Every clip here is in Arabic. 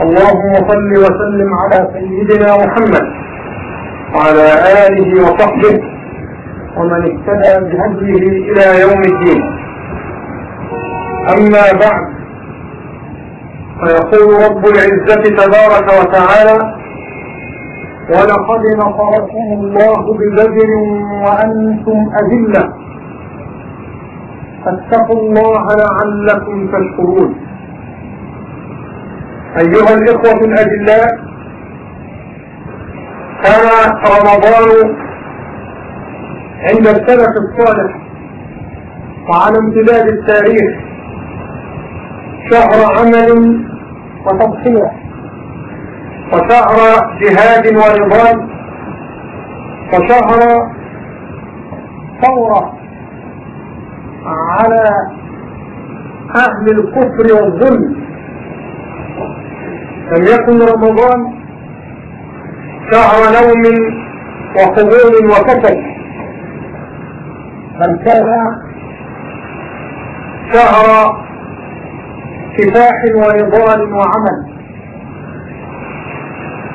اللهم صل وسلم على سيدنا محمد وعلى آله وصحبه ومن اهتدى بهديه إلى يوم الدين. أما بعد فيقول رب العزة تبارك وتعالى ولقد نصركم الله ببدر وأنتم أذلة. فاتقوا الله لعلكم تشكرون. أيها الإخوة الأجلاء كان رمضان عند السلف الصالح وعلى امتداد التاريخ شهر عمل وتضحية وشهر جهاد ورضان وشهر ثورة على أهل الكفر والظلم. لم يكن رمضان شهر نوم وقبول وكسل. بل كان شهر كفاح ورضوان وعمل.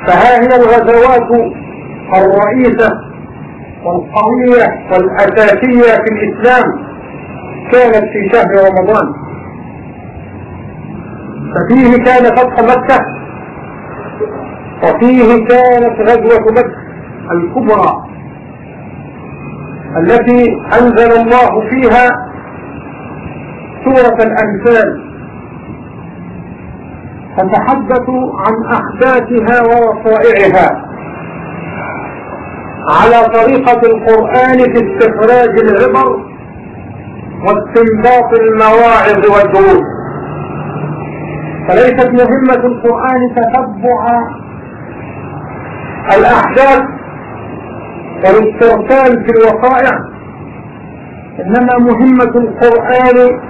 فها هي الغزوات الرئيسة والقوية والأساسية في الإسلام كانت في شهر رمضان. ففيه كان فتح مكة وفيه كانت غزوة مكة الكبرى التي أنزل الله فيها سورة الأنفال. فتحدثوا عن أحداثها ووقائعها على طريقة القرآن في استخراج العبر واستنباط المواعظ والدروس. فليست مهمة القرآن تتبع الأحداث والاسترسال في الوقائع إنما مهمة القرآن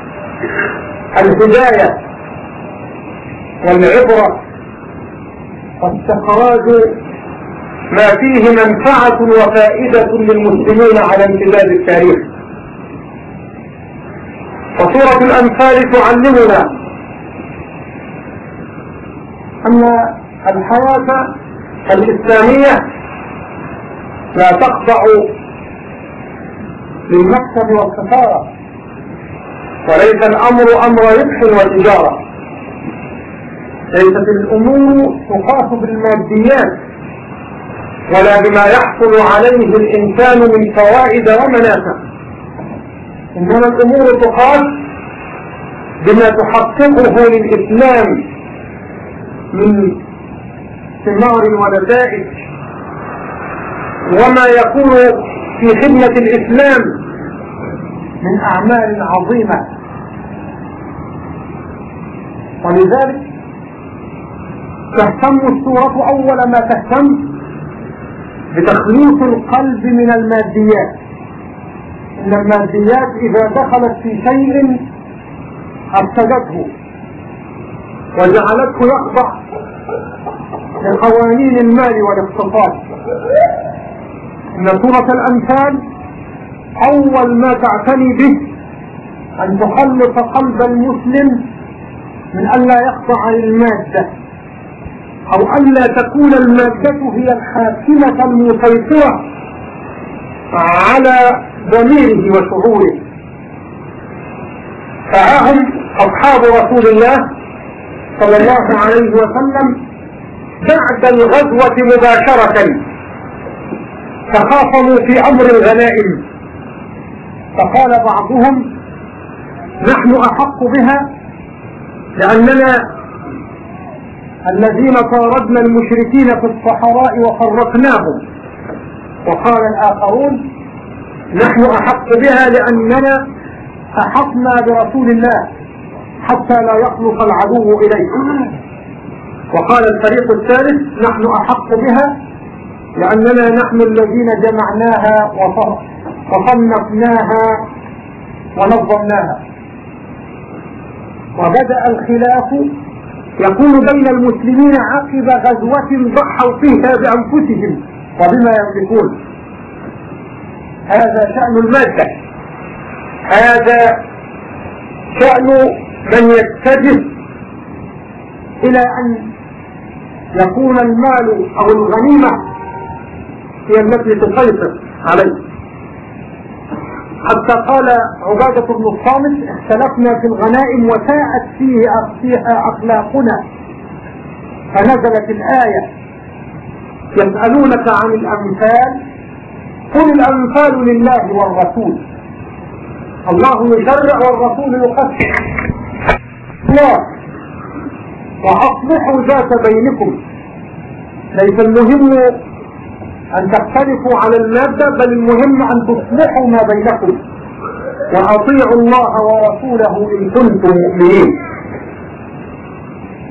الهداية والعبرة واستخراج ما فيه منفعة وفائدة للمسلمين على امتداد التاريخ. وسورة الأنفال تعلمنا أن الحياة الإسلامية لا تخضع للمكسب والخسارة. وليس الأمر أمر ربح وتجارة. ليست الأمور تقاس بالماديات ولا بما يحصل عليه الإنسان من فوائد ومنافع. إنما الأمور تقاس بما تحققه للإسلام من ثمار ونتائج وما يكون في خدمة الإسلام من أعمال عظيمة. ولذلك تهتم السورة أول ما تهتم بتخليص القلب من الماديات. إن الماديات إذا دخلت في شيء أفسدته وجعلته يخضع لقوانين المال والاقتصاد إن سورة الأنفال أول ما تعتني به أن تخلص قلب المسلم من ألا يخضع للمادة أو ألا تكون المادة هي الحاكمة المسيطرة على ضميره وشعوره. فها هم أصحاب رسول الله صلى الله عليه وسلم بعد الغزوة مباشرة. تخاصموا في أمر الغنائم. فقال بعضهم نحن أحق بها لأننا الذين طاردنا المشركين في الصحراء وفرقناهم. وقال الآخرون نحن أحق بها لأننا أحقنا برسول الله حتى لا يخلص العدو إليه. وقال الفريق الثالث نحن أحق بها لأننا نحن الذين جمعناها وصنفناها ونظمناها. وبدأ الخلاف يكون بين المسلمين عقب غزوة ضحوا فيها بأنفسهم وبما يملكون. هذا شأن المادة. هذا شأن من يتجه إلى أن يكون المال أو الغنيمة هي التي تسيطر عليه. حتى قال عبادة بن الصامت اختلفنا في الغنائم وساءت فيه أخلاقنا. فنزلت الآية يسألونك عن الأمثال قل الأنفال لله والرسول. الله يشرع والرسول يقسم الله. وأصلحوا ذات بينكم. ليس المهم أن تختلفوا على المادة بل المهم أن تصلحوا ما بينكم. وأطيعوا الله ورسوله إن كنتم مؤمنين.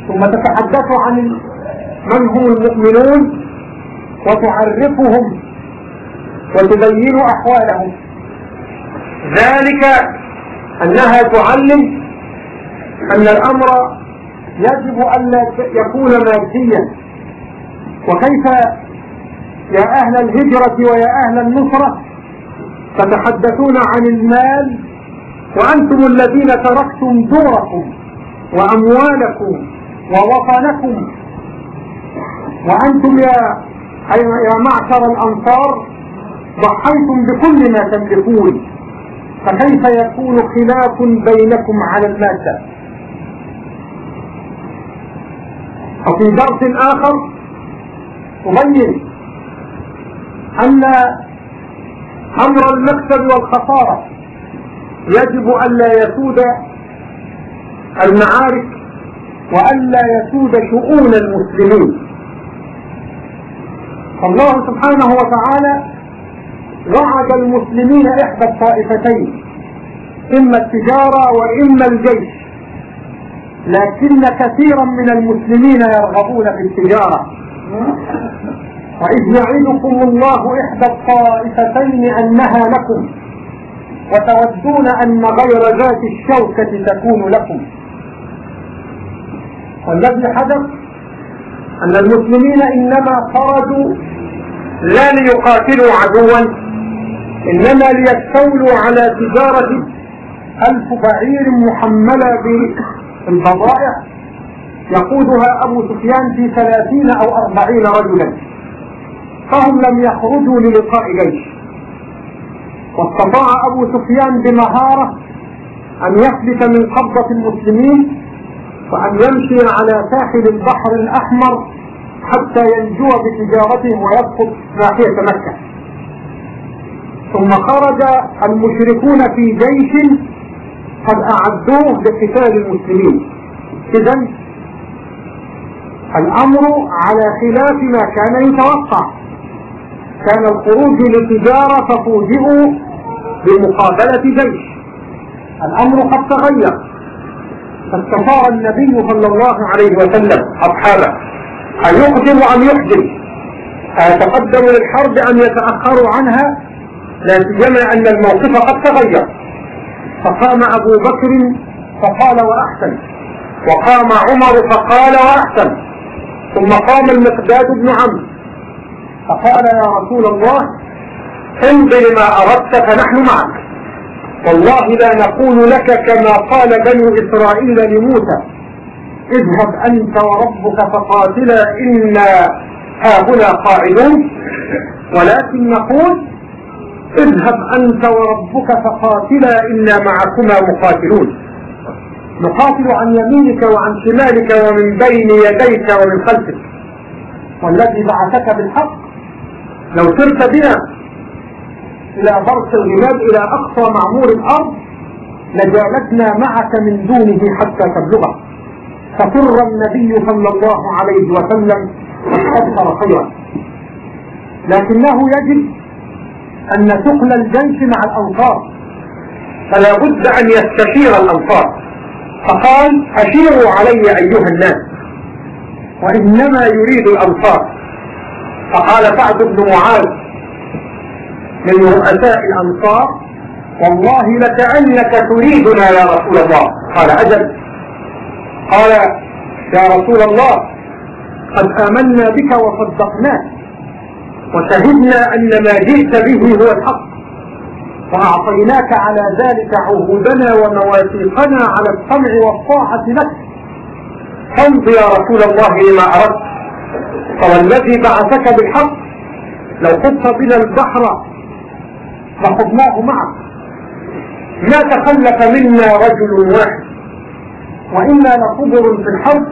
ثم تتحدثوا عن من هم المؤمنون وتعرفهم وتبين أحوالهم. ذلك أنها تعلم أن الأمر يجب أن لا يكون ماديا. وكيف يا أهل الهجرة ويا أهل النصرة تتحدثون عن المال؟ وأنتم الذين تركتم دوركم وأموالكم ووطنكم. وأنتم يا يا معشر الأنصار ضحيتم بكل ما تملكون. فكيف يكون خلاف بينكم على المادة؟ وفي درس آخر أبين أن أمر المكسب والخسارة يجب ألا يسود المعارك وألا يسود شؤون المسلمين. فالله سبحانه وتعالى وعد المسلمين إحدى الطائفتين إما التجارة وإما الجيش. لكن كثيرا من المسلمين يرغبون في التجارة. وإذ يعدكم الله إحدى الطائفتين أنها لكم وتودون أن غير ذات الشوكة تكون لكم. والذي حدث أن المسلمين إنما خرجوا لا ليقاتلوا عدوا إنما ليستولوا على تجارة ألف بعير محملة بالبضائع يقودها أبو سفيان في ثلاثين أو أربعين رجلا. فهم لم يخرجوا للقاء جيش. واستطاع أبو سفيان بمهارة أن يفلت من قبضة المسلمين وأن يمشي على ساحل البحر الأحمر حتى ينجو بتجارتهم ويسقط ناحية مكة. ثم خرج المشركون في جيش قد أعدوه لقتال المسلمين. إذا الأمر على خلاف ما كان يتوقع. كان الخروج للتجارة ففوجئوا بمقابلة جيش الأمر قد تغير. فاستشار النبي صلى الله عليه وسلم أصحابه أن يقدم أم يحجم أيتقدموا للحرب أم يتأخروا عنها؟ لا سيما أن الموقف قد تغير. فقام أبو بكر فقال وأحسن وقام عمر فقال وأحسن ثم قام المقداد بن عمرو. فقال يا رسول الله امض لما أردت فنحن معك. والله لا نقول لك كما قال بنو إسرائيل لموسى. اذهب أنت وربك فقاتلا إنا هاهنا قاعدون. ولكن نقول اذهب أنت وربك فقاتلا إنا معكما مقاتلون. نقاتل عن يمينك وعن شمالك ومن بين يديك ومن خلفك. والذي بعثك بالحق لو سرت بنا إلى برس الغماد إلى أقصى معمور الأرض لجالتنا معك من دونه حتى تبلغه. ففر النبي صلى الله عليه وسلم واستبصر خيرا. لكنه يجب أن ثقل الجيش مع الأنصار. فلا بد أن يستشير الأنصار. فقال أشيروا علي أيها الناس. وإنما يريد الأنصار. فقال سعد بن معاذ من رؤساء الأنصار والله لكأنك تريدنا يا رسول الله. قال أجل. قال يا رسول الله قد آمنا بك وصدقناك. وشهدنا أن ما جئت به هو الحق. وأعطيناك على ذلك عهودنا ومواثيقنا على السمع والطاعة لك. فامض يا رسول الله لما أردت. فوالذي بعثك بالحق. لو خذت بنا البحر لخذناه معك. ما تخلف منا رجل واحد. وإنا لصبر في الحرب.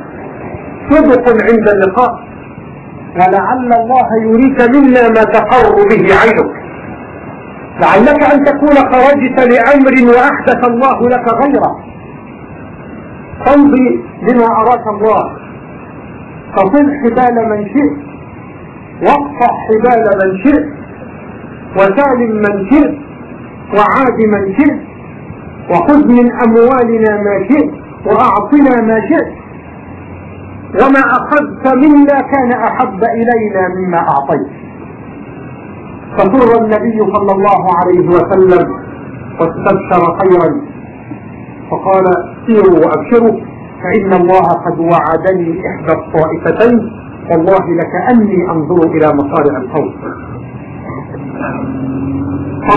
صدق عند اللقاء. ولعل الله يريك منا ما تقر به عينك. لعلك أن تكون خرجت لأمر وأحدث الله لك غيره. فامضي بما أراك الله. فصل حبال من شئت. واقطع حبال من شئت. وسالم من شئت. وعاد من شئت. وخذ من أموالنا ما شئت. وأعطنا ما شئت. وما أخذت منا كان أحب إلينا مما أعطيت. فسر النبي صلى الله عليه وسلم واستبشر خيرا. فقال سيروا وأبشروا فإن الله قد وعدني إحدى الطائفتين. والله لكأني أنظر إلى مصارع القوم.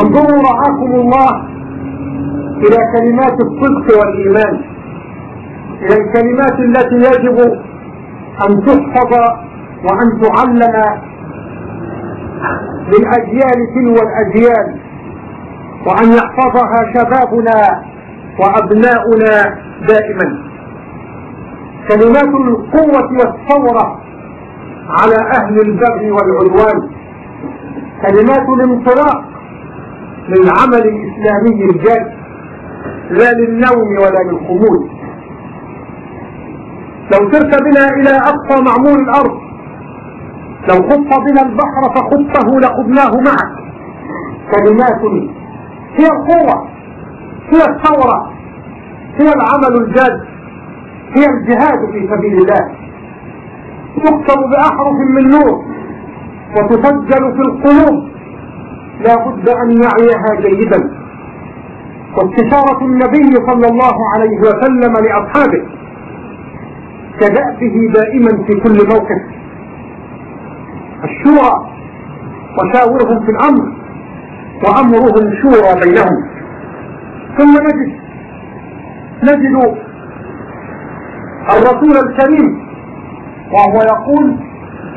انظروا رعاكم الله إلى كلمات الصدق والإيمان إلى الكلمات التي يجب أن تحفظ وأن تعلم للأجيال تلو الأجيال وأن يحفظها شبابنا وأبناؤنا دائما. كلمات القوة والثورة على أهل البغي والعدوان. كلمات الانطلاق للعمل الإسلامي الجاد لا للنوم ولا للخمول لو سرت بنا إلى أقصى معمول الأرض لو خط بنا البحر فخطه لخذناه معك. كلمات هي القوة هي الثورة هي العمل الجاد هي الجهاد في سبيل الله. تكتب بأحرف من نور وتسجل في القلوب. لا بد أن يعيها جيدا. واستشارة النبي صلى الله عليه وسلم لأصحابه. كدأبه دائما في كل موقف. الشورى وشاورهم في الأمر وأمرهم شورى بينهم. ثم نجد نجد الرسول الكريم وهو يقول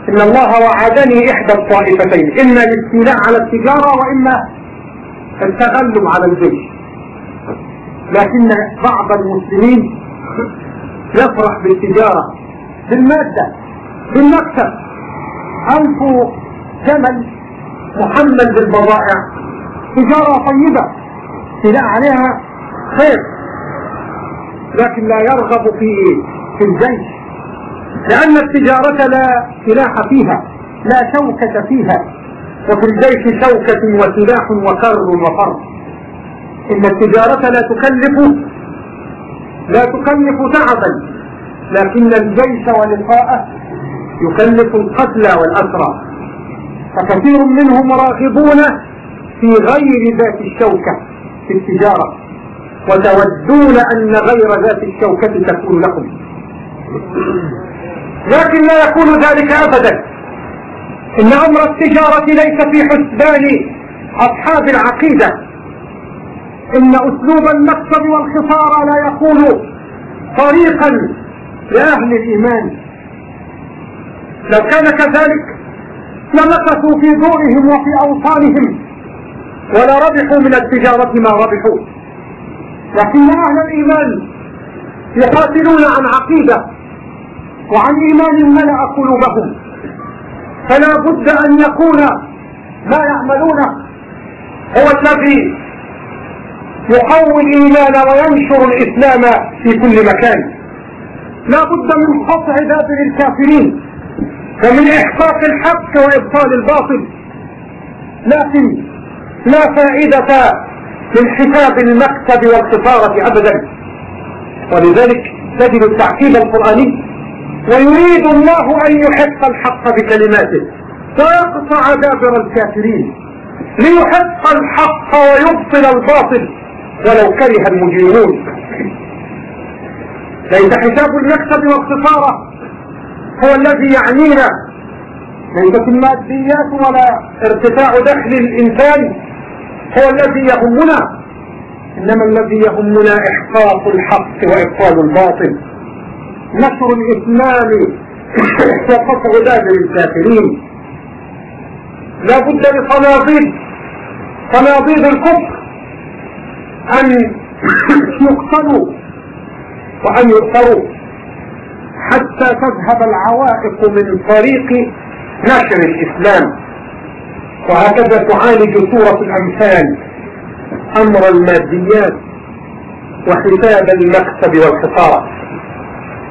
إن الله وعدني إحدى الطائفتين إما الاستيلاء على التجارة وإما التغلب على الجيش. لكن بعض المسلمين يفرح بالتجارة بالمادة بالمكسب ألف جمل محمل بالبضائع. تجارة طيبة تلاقي عليها خير. لكن لا يرغب في في الجيش. لأن التجارة لا سلاح فيها لا شوكة فيها. وفي الجيش شوكة وسلاح وكر وفر إن التجارة لا تكلف لا تكلف تعبا لكن الجيش ولقاءه يكلف القتلى والأسرى. فكثير منهم راغبون في غير ذات الشوكة في التجارة وتودون أن غير ذات الشوكة تكون لكم. لكن لا يكون ذلك أبدا. إن أمر التجارة ليس في حسبان أصحاب العقيدة. إن أسلوب المكسب والخسارة لا يكون طريقا لأهل الإيمان. لو كان كذلك لمكثوا في دورهم وفي أوطانهم ولا ربحوا من التجارة ما ربحوا. لكن أهل الإيمان يقاتلون عن عقيدة وعن إيمان ملأ قلوبهم. فلا بد أن يكون ما يعملونه هو الذي يقوي الإيمان وينشر الإسلام في كل مكان. لا بد من قطع دابر الكافرين ومن إحقاق الحق وإبطال الباطل. لكن لا فائدة من حساب المكتب والخسارة أبدا. ولذلك تجد التعقيد القرآني ويريد الله أن يحق الحق بكلماته. ويقطع دابر الكافرين ليحق الحق ويبطل الباطل. ولو كره المجرمون. ليس حساب المكسب والخسارة هو الذي يعنينا. ليست الماديات ولا ارتفاع دخل الإنسان. هو الذي يهمنا. إنما الذي يهمنا إحقاق الحق وإبطال الباطل. نشر الإسلام وقطع دابر الكافرين. لا بد لصناديد صناديد الكفر. أن يقتلوا وأن يؤثروا حتى تذهب العوائق من طريق نشر الإسلام. وهكذا تعالج سورة الأمثال أمر الماديات وحساب المكسب والخسارة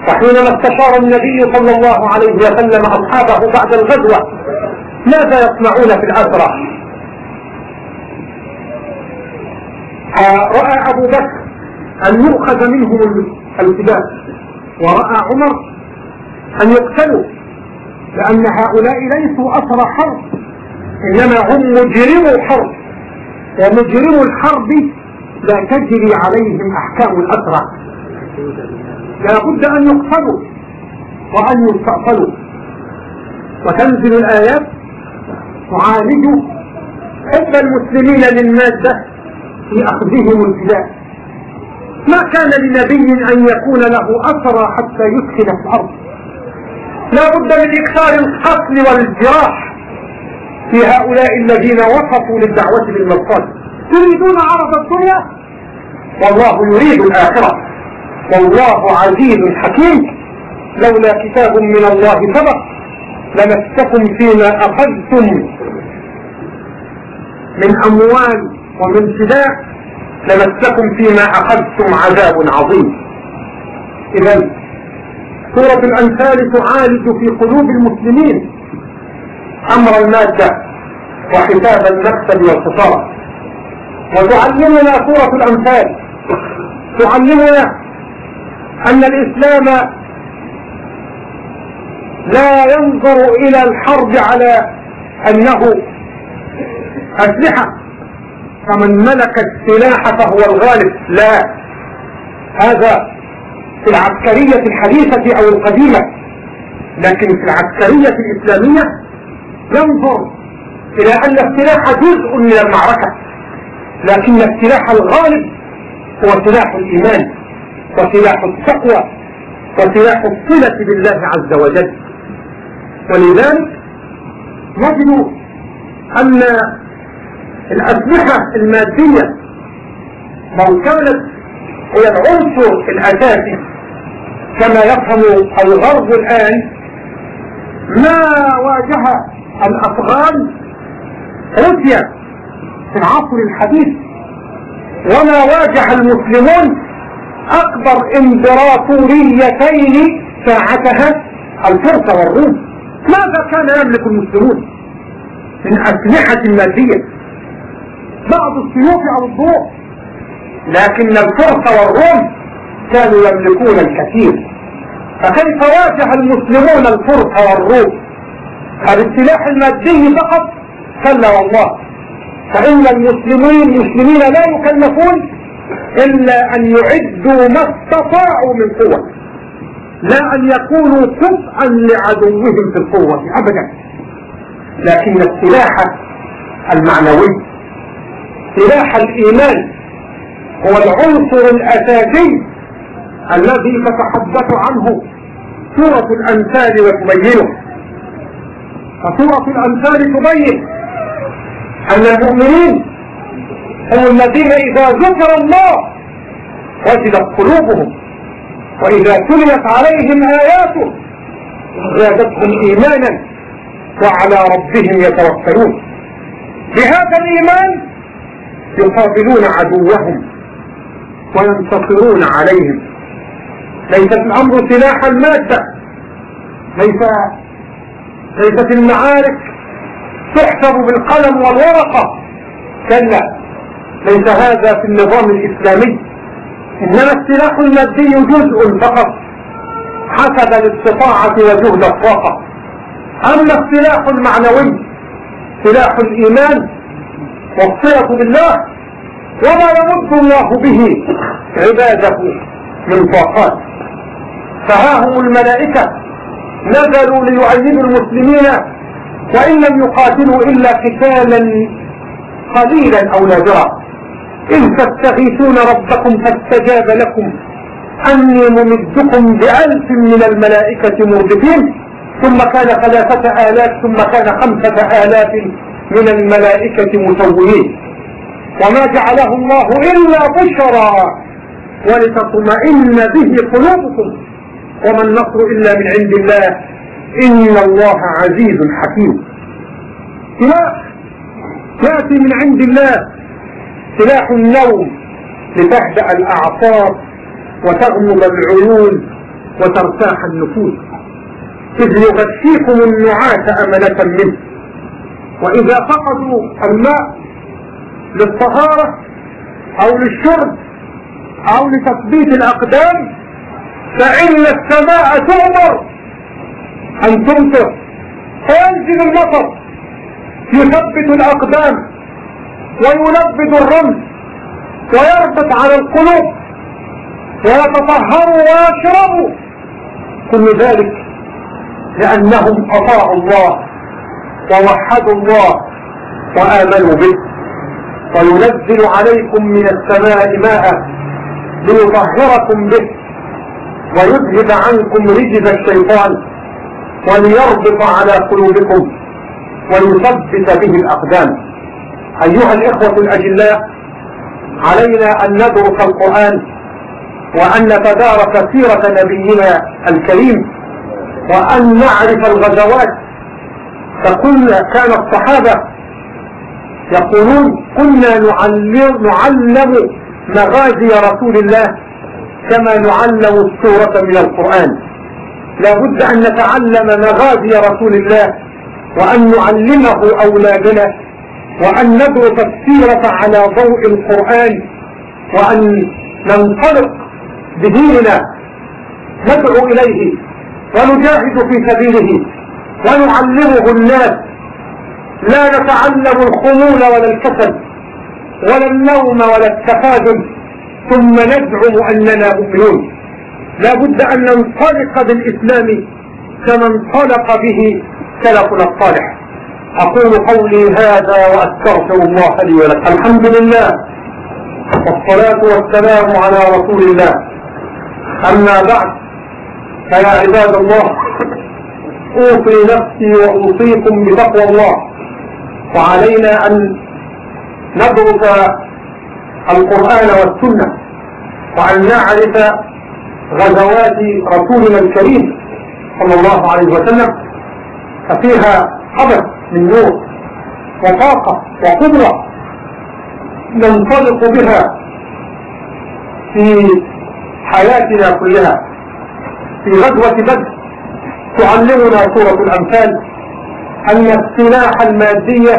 فحينما استشار النبي صلى الله عليه وسلم أصحابه بعد الغزوة ماذا يصنعون في الأسرة رأى أبو بكر أن يؤخذ منهم الكتاب ورأى عمر أن يقتلوا لأن هؤلاء ليسوا أسرى حرب إنما هم مجرموا حرب ومجرموا الحرب لا تجري عليهم أحكام الأسرى. لا بد أن يقتلوا وأن يستأصلوا. وتنزل الآيات تعالج حب المسلمين للمادة في أخذهم الفداء ما كان لنبي أن يكون له أثر حتى يدخل في الأرض. لا بد من إكثار القتل والجراح في هؤلاء الذين وقفوا للدعوة بالمرصاد. تريدون عرض الدنيا؟ والله يريد الآخرة. والله عزيز حكيم. لولا كتاب من الله سبق لمسكم فيما أخذتم من أموال ومن فداء لمسكم فيما أخذتم عذاب عظيم. إذا سورة الأنفال تعالج في قلوب المسلمين أمر المادة وحساب المكسب والخسارة. وتعلمنا سورة الأنفال تعلمنا أن الإسلام لا ينظر إلى الحرب على أنه أسلحة. فمن ملك السلاح فهو الغالب. لا. هذا في العسكرية الحديثة أو القديمة. لكن في العسكرية الإسلامية ينظر إلى أن السلاح جزء من المعركة. لكن السلاح الغالب هو سلاح الإيمان وسلاح التقوى وسلاح الصلة بالله عز وجل. ولذلك نجد أن الأسلحة المادية لو كانت هي العنصر الأساسي كما يفهم الغرب الآن ما واجه الأفغان روسيا في العصر الحديث وما واجه المسلمون أكبر إمبراطوريتين ساعتها الفرس والروم ماذا كان يملك المسلمون من أسلحة مادية؟ بعض السيوف أو الضوء. لكن الفرس والروم كانوا يملكون الكثير. فكيف واجه المسلمون الفرس والروم؟ هذا السلاح المادي فقط؟ كلا والله. فإن المسلمين المسلمين لا يكلفون إلا أن يعدوا ما استطاعوا من قوة. لا أن يكونوا كفءا لعدوهم في القوة أبدا. لكن السلاح المعنوي سلاح الإيمان. هو العنصر الأساسي الذي تتحدث عنه سورة الأنفال وتبينه. فسورة الأنفال تبين أن المؤمنين هم الذين إذا ذكر الله وجدت قلوبهم وإذا تليت عليهم آياته زادتهم إيمانا وعلى ربهم يتوكلون. بهذا الإيمان يقابلون عدوهم وينتصرون عليهم. ليس الأمر سلاح المادة ليس ليست المعارك تحسب بالقلم والورقة. كلا ليس هذا في النظام الإسلامي. إنما السلاح المادي جزء فقط حسب الاستطاعة وجهد الطاقة. أما السلاح المعنوي سلاح الإيمان والصلة بالله وما يمد الله به عباده من طاقات فها هم الملائكة نزلوا ليعيدوا المسلمين وإن لم يقاتلوا إلا قتالا قليلا أو نادرا. إذ تستغيثون ربكم فاستجاب لكم. أني ممدكم بألف من الملائكة مردفين. ثم كان ثلاثة آلاف ثم كان خمسة آلاف. من الملائكة مسومين وما جعله الله إلا بشرى. ولتطمئن به قلوبكم. وما النصر إلا من عند الله. إن الله عزيز حكيم. سلاح يأتي من عند الله سلاح النوم لتهدأ الأعصاب وتغمض العيون وترتاح النفوس. إذ يغشيكم النعاس أملة منه. وإذا فقدوا الماء للطهارة أو للشرب أو لتثبيت الأقدام فإن السماء تؤمر أن تمطر. فينزل المطر يثبت الأقدام ويلبد الرمل ويربط على القلوب ويتطهروا ويشربوا. كل ذلك لأنهم أطاعوا الله. ووحدوا الله وآمنوا به وينزل عليكم من السماء ماء ليطهركم به ويذهب عنكم رجز الشيطان وليربط على قلوبكم ويثبت به الأقدام. أيها الإخوة الأجلاء علينا أن ندرس القرآن وأن نتدارك سيرة نبينا الكريم وأن نعرف الغزوات فكل كان الصحابة يقولون كنا نعلم, نعلم مغازي رسول الله كما نعلم السورة من القرآن. لا بد أن نتعلم مغازي رسول الله وأن نعلمه أولادنا وأن ندرس السيرة على ضوء القرآن وأن ننطلق بديننا ندعو إليه ونجاهد في سبيله. ونعلمه الناس لا نتعلم الخمول ولا الكسل ولا النوم ولا التفاذل ثم نزعم أننا مؤمنون. لا بد أن ننطلق بالإسلام كما انطلق به سلفنا الصالح. أقول قولي هذا وأستغفر الله لي ولك الحمد لله والصلاة والسلام على رسول الله. أما بعد فيا عباد الله أوصي نفسي وأوصيكم بتقوى الله. وعلينا أن ندرس القرآن والسنة. وأن نعرف غزوات رسولنا الكريم صلى الله عليه وسلم. ففيها حدث من نور وطاقة وقدرة ننطلق بها في حياتنا كلها. في غزوة بدر. تعلمنا سورة الأمثال أن السلاح المادية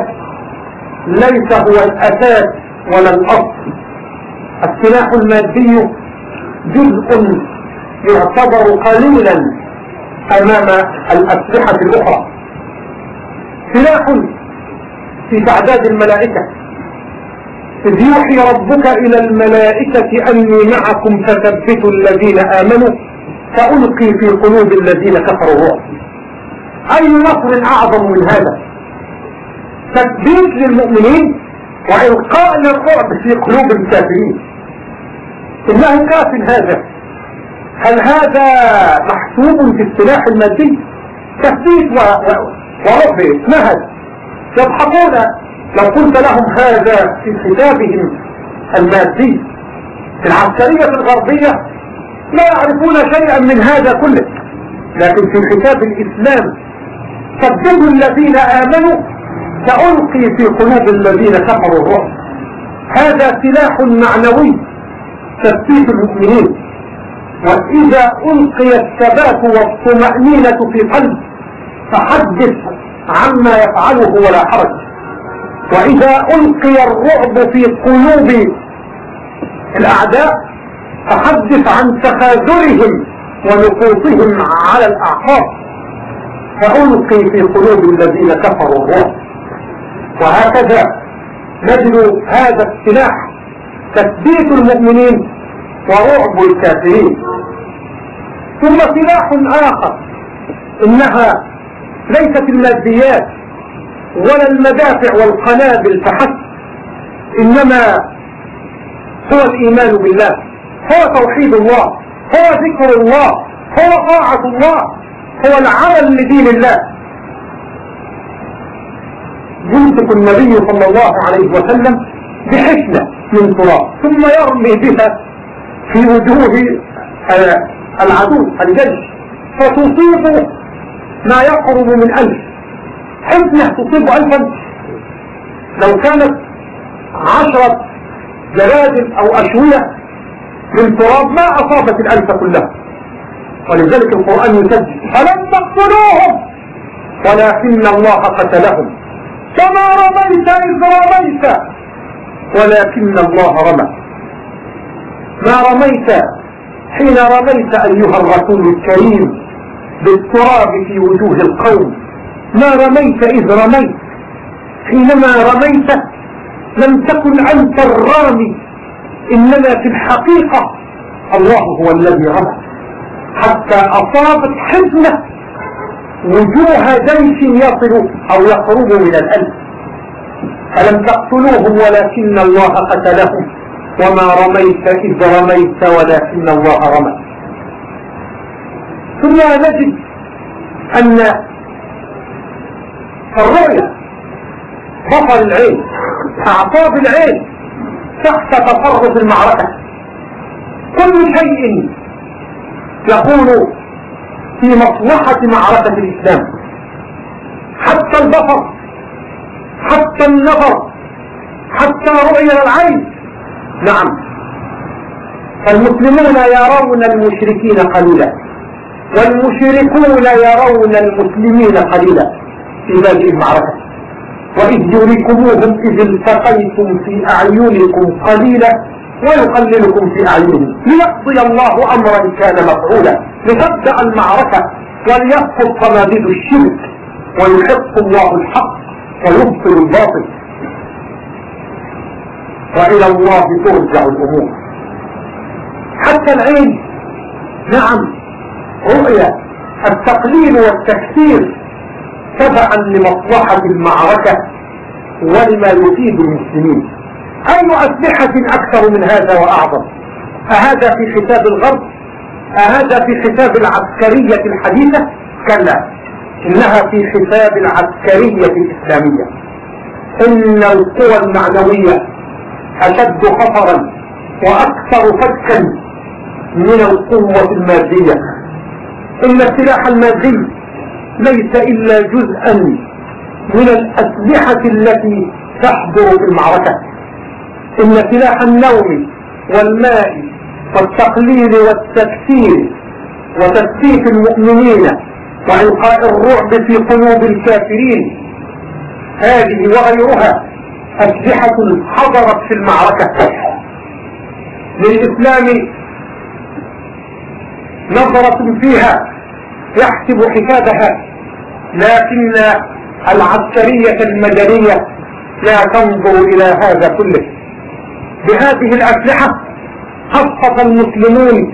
ليس هو الأساس ولا الأصل. السلاح المادي جزء يعتبر قليلا أمام الأسلحة الأخرى. سلاح في تعداد الملائكة. إذ يوحي ربك إلى الملائكة أني معكم فثبتوا الذين آمنوا. فألقي في قلوب الذين كفروا الرعب أي نصر أعظم من هذا؟ تثبيت للمؤمنين وإلقاء للرعب في قلوب الكافرين. إنه كاف هذا. هل هذا محسوب في السلاح المادي؟ تثبيت ورعب مهد يضحكون لو قلت لهم هذا في كتابهم المادي. العسكرية الغربية لا يعرفون شيئا من هذا كله. لكن في الكتاب الإسلام صدقوا الذين آمنوا سألقي في قلوب الذين كفروا الرعب. هذا سلاح معنوي تثبيت المؤمنين. وإذا ألقي الثبات والطمأنينة في قلب فحدث عما يفعله ولا حرج. وإذا ألقي الرعب في قلوب الأعداء فحدث عن تخاذلهم ونفوسهم على الأعقاب فألقي في قلوب الذين كفروا الروح. وهكذا نجد هذا السلاح تثبيت المؤمنين ورعب الكافرين. ثم سلاح آخر إنها ليست الماديات ولا المدافع والقنابل فحسب إنما هو الإيمان بالله. هو توحيد الله هو ذكر الله هو طاعة الله هو العمل لدين الله. يمسك النبي صلى الله عليه وسلم بحشنة من تراب ثم يرمي بها في وجوه العدو الجيش فتصيب ما يقرب من ألف. حسنة تصيب ألفا. لو كانت عشرة جرادل أو أشوية من تراب ما أصابت الألف كلها. ولذلك القرآن يسجل فلم تقتلوهم؟ ولكن الله قتلهم. فما رميت إذ رميت. ولكن الله رمى. ما رميت حين رميت أيها الرسول الكريم بالتراب في وجوه القوم. ما رميت إذ رميت. حينما رميت لم تكن أنت الرامي. إنما في الحقيقة الله هو الذي رمى. حتى أصابت حزنة وجوه جيش يصل أو يقرب من الألف فلم تقتلوهم ولكن الله قتلهم؟ وما رميت إذ رميت ولكن الله رمى. ثم نجد أن الرؤية بطل العين أعصاب العين تحت تصرف المعركة. كل شيء يكون في مصلحة معركة الإسلام. حتى البصر حتى النظر حتى رؤية العين. نعم. فالمسلمون يرون المشركين قليلا. والمشركون يرون المسلمين قليلا في هذه المعركة. وإذ يريكموهم إذ التقيتم في أعينكم قليلا ويقللكم في أعينهم ليقضي الله أمرا كان مفعولا لتبدأ المعركة وليسقط صناديد الشرك ويحق الله الحق ويبطل الباطل. وإلى الله ترجع الأمور. حتى العين نعم. رؤية. التقليل والتكثير. تبعا لمصلحة المعركة ولما يفيد المسلمين. أي أسلحة أكثر من هذا وأعظم؟ أهذا في حساب الغرب؟ أهذا في حساب العسكرية الحديثة؟ كلا إنها في حساب العسكرية الإسلامية. إن القوى المعنوية أشد خطرا وأكثر فكا من القوة المادية. إن السلاح المادي ليس إلا جزءا من الأسلحة التي تحضر في المعركة. إن سلاح النوم والماء والتقليل والتكثير وتسكيت المؤمنين وإلقاء الرعب في قلوب الكافرين هذه وغيرها أسلحة حضرت في المعركة. للإسلام نظرة فيها يحسب حسابها لكن العسكرية المدنية لا تنظر إلى هذا كله. بهذه الأسلحة خصص المسلمون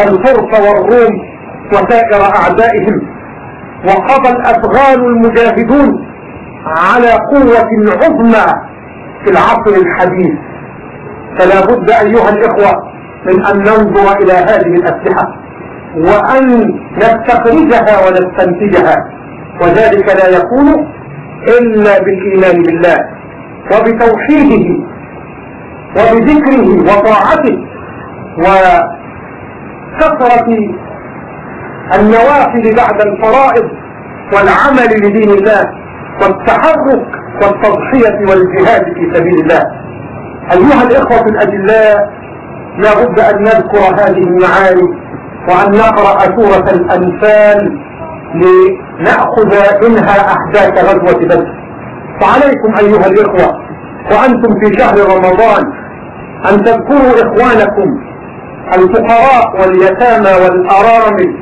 الفرس والروم وسائر أعدائهم وقضى الأفغان المجاهدون على قوة عظمى في العصر الحديث. فلا بد أيها الإخوة من أن ننظر إلى هذه الأسلحة. وأن نستخرجها ونستنتجها. وذلك لا يكون إلا بالإيمان بالله وبتوحيده وبذكره وطاعته وكثرة النوافل بعد الفرائض والعمل لدين الله والتحرك والتضحية والجهاد في سبيل الله. أيها الإخوة الأجلاء لا بد أن نذكر هذه المعاني وأن نقرأ سورة الأنفال لنأخذ منها أحداث غزوة بدر. فعليكم أيها الإخوة وأنتم في شهر رمضان أن تذكروا إخوانكم الفقراء واليتامى والأرامل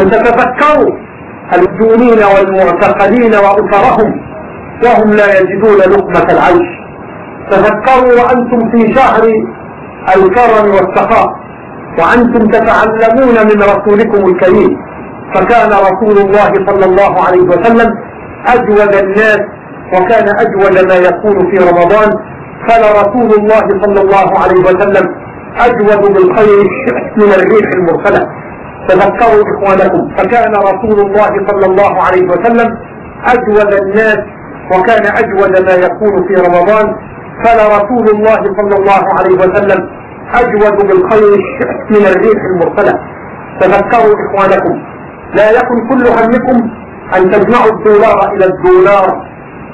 أن تتذكروا المديونين والمعتقلين وأسرهم وهم لا يجدون لقمة العيش. تذكروا وأنتم في شهر الكرم والسخاء وأنتم تتعلمون من رسولكم الكريم فكان رسول الله صلى الله عليه وسلم أجود الناس وكان أجود ما يكون في رمضان رسول الله صلى الله عليه وسلم أجود بالخير من الريح المرسلة. تذكروا إخوانكم فكان رسول الله صلى الله عليه وسلم أجود الناس وكان أجود ما يكون في رمضان رسول الله صلى الله عليه وسلم أجود بالخير من الريح المرسلة. تذكروا إخوانكم لا يكن كل همكم أن تجمعوا الدولار إلى الدولار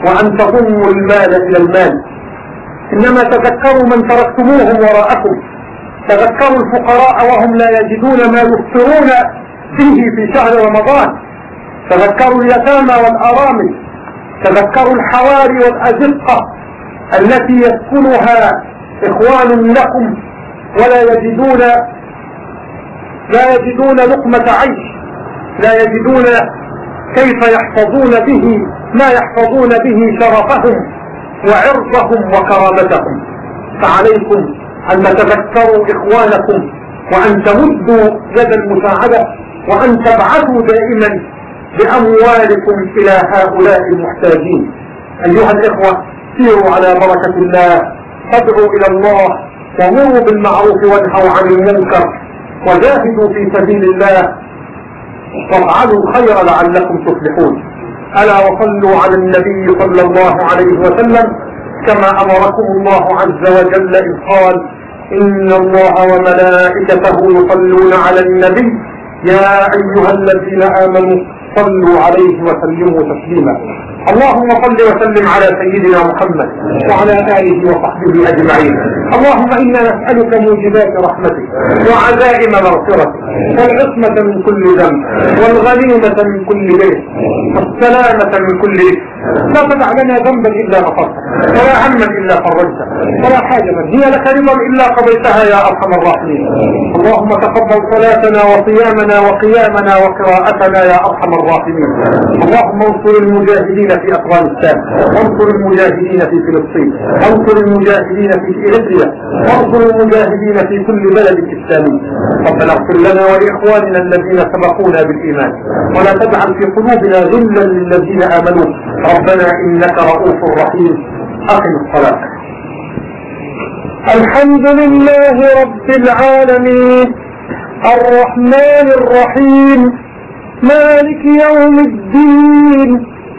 وأن تضموا المال إلى المال. إنما تذكروا من تركتموهم وراءكم. تذكروا الفقراء وهم لا يجدون ما يفطرون فيه في شهر رمضان. تذكروا اليتامى والأرامل. تذكروا الحواري والأزقة التي يسكنها إخوان لكم ولا يجدون لا يجدون لقمة عيش. لا يجدون كيف يحفظون به ما يحفظون به شرفهم وعرضهم وكرامتهم. فعليكم أن تتذكروا إخوانكم وأن تمدوا يد المساعدة وأن تبعثوا دائما بأموالكم إلى هؤلاء المحتاجين. أيها الإخوة سيروا على بركة الله فادعوا إلى الله ومروا بالمعروف وانهوا عن المنكر وجاهدوا في سبيل الله وافعلوا الخير لعلكم تفلحون. ألا وصلوا على النبي صلى الله عليه وسلم كما أمركم الله عز وجل إذ قال إن الله وملائكته يصلون على النبي. يا أيها الذين آمنوا صلوا عليه وسلموا تسليما. اللهم صل وسلم على سيدنا محمد وعلى آله وصحبه أجمعين. اللهم إنا نسألك موجبات رحمتك وعزائم مغفرتك والعصمة من كل ذنب والغنيمة من كل بيت والسلامة من كل إثم. لا تدع لنا ذنبا إلا غفرته ولا هما إلا فرجته ولا حاجة هي لك رضا إلا قضيتها يا أرحم الراحمين. اللهم تقبل صلاتنا وصيامنا وقيامنا وقراءتنا يا أرحم الراحمين. اللهم انصر المجاهدين في أفغانستان وانصر المجاهدين في فلسطين وانصر المجاهدين في إريتريا وانصر المجاهدين في كل بلد إسلامي. ربنا اغفر لنا ولإخواننا الذين سبقونا بالإيمان ولا تجعل في قلوبنا غلا للذين آمنوا. ربنا إنك رؤوف رحيم. أقم الصلاة. الحمد لله رب العالمين. الرحمن الرحيم. مالك يوم الدين.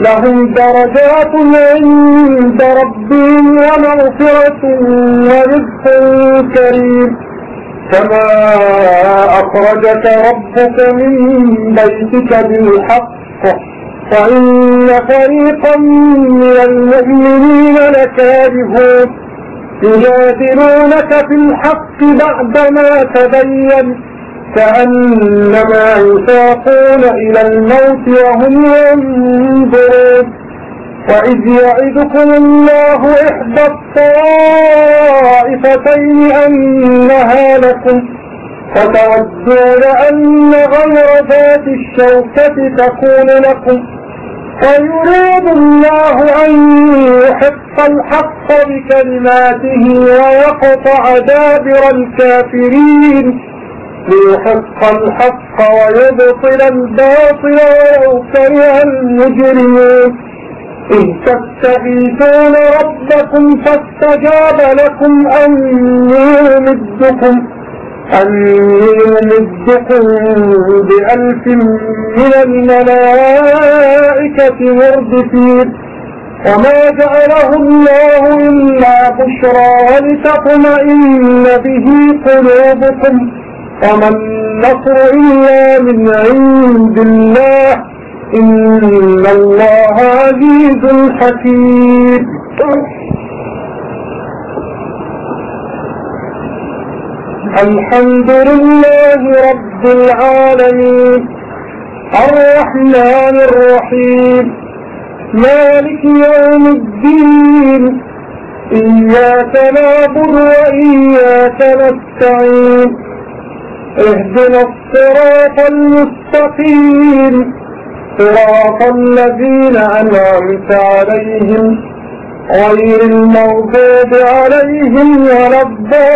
لهم درجات عند ربهم ومغفرة ورزق كريم. كما أخرجك ربك من بيتك بالحق فإن فريقا من المؤمنين لكارهون يجادلونك في الحق بعدما تبين كأنما يساقون إلى الموت وهم ينظرون. وإذ يعدكم الله إحدى الطائفتين أنها لكم فتودون أن غير ذات الشوكة تكون لكم. فيريد الله أن يحق الحق بكلماته ويقطع دابر الكافرين. ليحق الحق ويبطل الباطل ولو كره المجرمون. إذ تستغيثون ربكم فاستجاب لكم أن يمدكم أن يمدكم بألف من الملائكة مردفين. وما جعله الله إلا بشرى ولتطمئن به قلوبكم. وما النصر إلا من عند الله إن الله عزيز حكيم الحمد لله رب العالمين الرحمن الرحيم مالك يوم الدين إياك نعبد وإياك نستعين اهدنا الصراط المستقيم. صراط الذين أنعمت عليهم غير المغضوب عليهم ولا الضالين.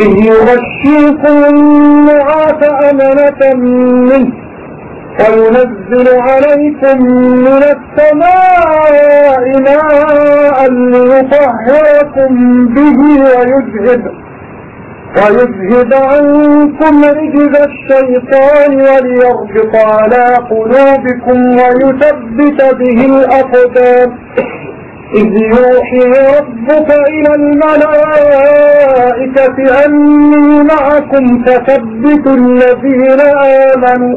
إذ يغشيكم النعاس أمنة منه وينزل عليكم من السماء ماء ليطهركم به ويذهب ويذهب عنكم رجز الشيطان وليربط على قلوبكم ويثبت به الأقدام. إذ يوحي ربك إلى الملائكة أني معكم فثبتوا الذين آمنوا.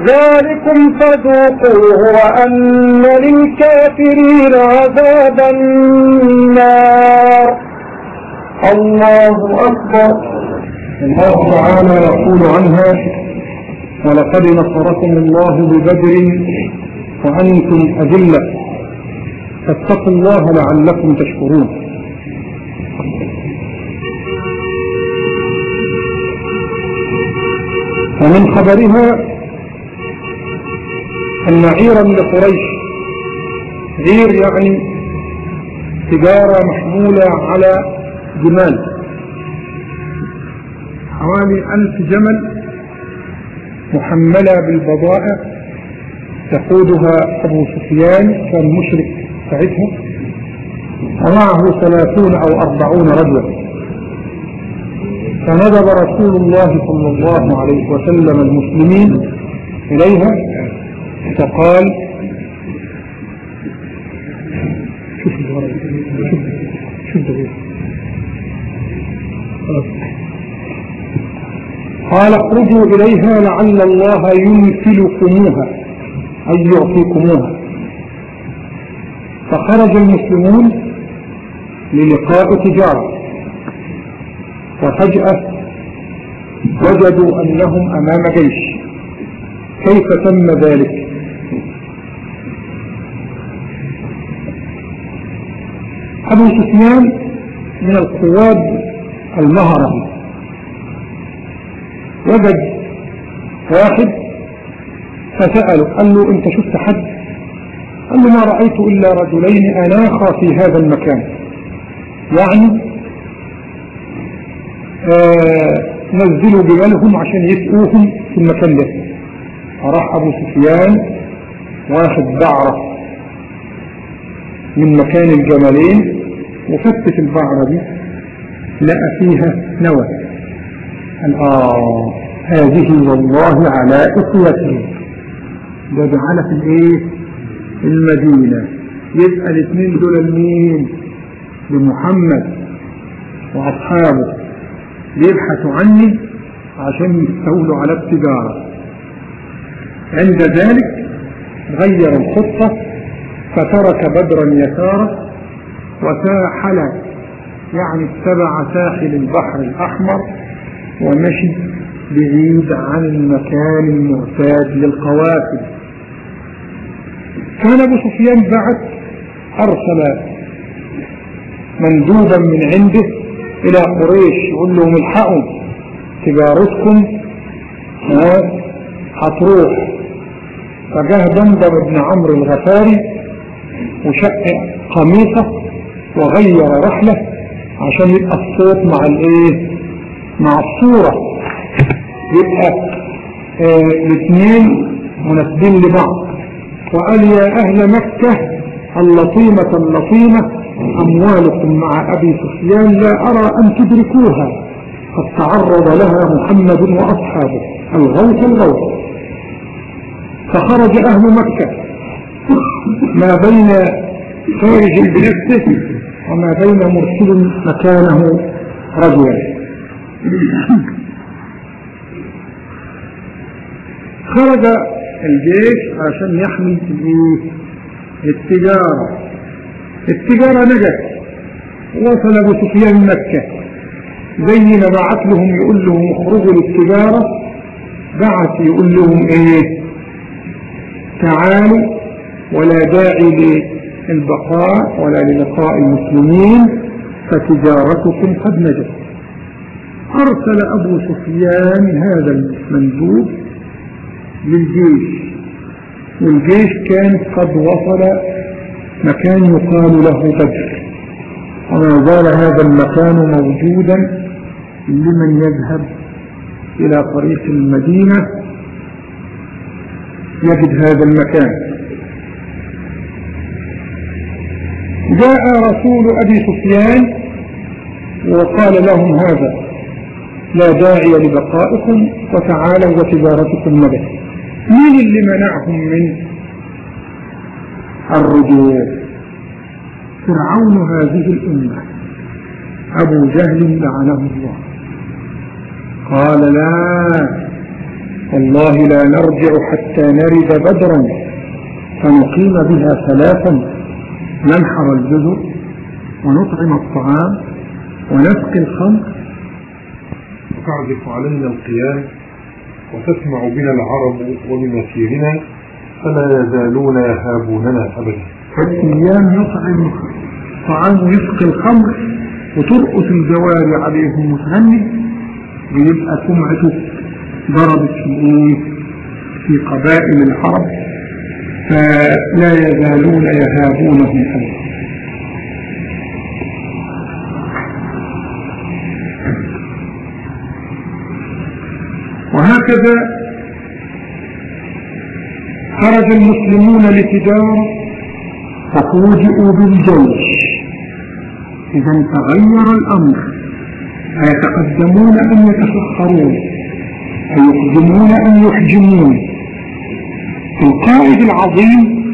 ذلكم فذوقوه وأن للكافرين عذاب النار. الله أكبر. الله تعالى يقول عنها ولقد نصركم الله ببدر وأنتم أذلة. فاتقوا الله لعلكم تشكرون. ومن خبرها أن عيرا لقريش. عير يعني تجارة محمولة على جمال. حوالي ألف جمل محملة بالبضائع يقودها أبو سفيان كان مشرك ساعتها ومعه ثلاثون أو أربعون رجلا. فندب رسول الله صلى الله عليه وسلم المسلمين إليها. فقال شوف شوف شوف قال اخرجوا إليها لعل الله يمثلكموها أي يعطيكموها. فخرج المسلمون للقاء تجارة. وفجأة وجدوا أنهم أمام جيش. كيف تم ذلك؟ أبو سفيان من القواد المهرة. وجد واحد فسأله قال له أنت شفت حد؟ قال له ما رأيت إلا رجلين أناخا في هذا المكان. يعني آه نزلوا جمالهم عشان يسقوهم في المكان ده. فراح أبو سفيان واخد بعرة من مكان الجمالين. وفتت البعرة دي لقى فيها نوى. قال آه هذه والله على إخوته. ده جعل في الإيه؟ في المدينة. يبقى الاثنين دول المين لمحمد وأصحابه. بيبحثوا عني عشان يستولوا على التجارة. عند ذلك غير الخطة فترك بدرا يسارا وساحل يعني اتبع ساحل البحر الأحمر ومشي بعيد عن المكان المعتاد للقوافل. كان أبو سفيان بعد أرسل مندوبا من عنده إلى قريش يقول لهم الحقوا تجارتكم هتروح فجاه دمدم بن عمرو الغفاري وشق قميصه وغير رحله عشان يبقى الصوت مع الإيه؟ مع الصورة. يبقى الاثنين مناسبين لبعض. وقال يا أهل مكة اللطيمة اللطيمة أموالكم مع أبي سفيان لا أرى أن تدركوها. قد تعرض لها محمد وأصحابه. الغوث الغوث. فخرج أهل مكة. ما بين خارج بنفسه وما بين مرسل مكانه رجلا. خرج الجيش عشان يحمي التجارة. التجارة نجت. وصل أبو سفيان مكة. زي ما بعت لهم يقول لهم اخرجوا للتجارة. بعت يقول لهم إيه؟ تعالوا ولا داعي للبقاء ولا للقاء المسلمين فتجارتكم قد نجت. أرسل أبو سفيان هذا المندوب للجيش. والجيش كان قد وصل مكان يقال له بدر. وما زال هذا المكان موجودا لمن يذهب إلى طريق المدينة. يجد هذا المكان. جاء رسول أبي سفيان وقال لهم هذا لا داعي لبقائكم وتعالوا وتجارتكم مدى مين اللي منعهم من الرجوع؟ فرعون هذه الأمة. أبو جهل لعنه الله. قال لا والله لا نرجع حتى نرد بدرا فنقيم بها ثلاثا. ننحر الجزر ونطعم الطعام ونسقي الخمر. تعزف علينا القيام وتسمع بنا العرب وبمسيرنا فلا يزالون يهابوننا أبدا. فالأيام يطعم طعام ويسقي الخمر وترقص الجواري عليهم وتغني ويبقى سمعته ضربت في إيه في قبائل العرب. فلا يزالون يهابونهم أبدا وهكذا خرج المسلمون لتجارة ففوجئوا بالجيش. إذا تغير الأمر. أيتقدمون أم يتفخرون أيقدمون أم يحجمون؟ القائد العظيم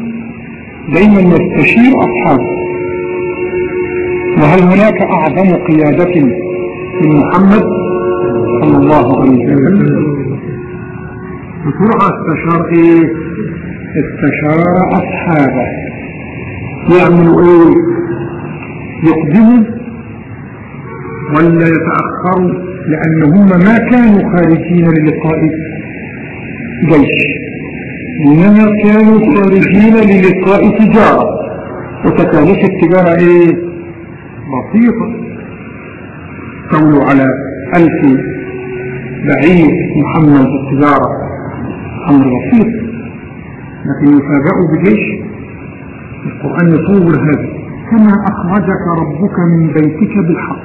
دايما يستشير أصحابه وهل هناك أعظم قيادة من محمد صلى الله عليه وسلم؟ بسرعة استشار إيه؟ استشار أصحابه. يعملوا إيه؟ يقدموا ولا يتأخروا لأن هم ما كانوا خارجين للقاء جيش. إنما كانوا خارجين للقاء تجارة. وتكاليف التجارة إيه؟ بسيطة. قولوا على ألف بعيد محمد التجارة أمر بسيط. لكن يفاجأوا بجيش القرآن يصور هذا. كما أخرجك ربك من بيتك بالحق.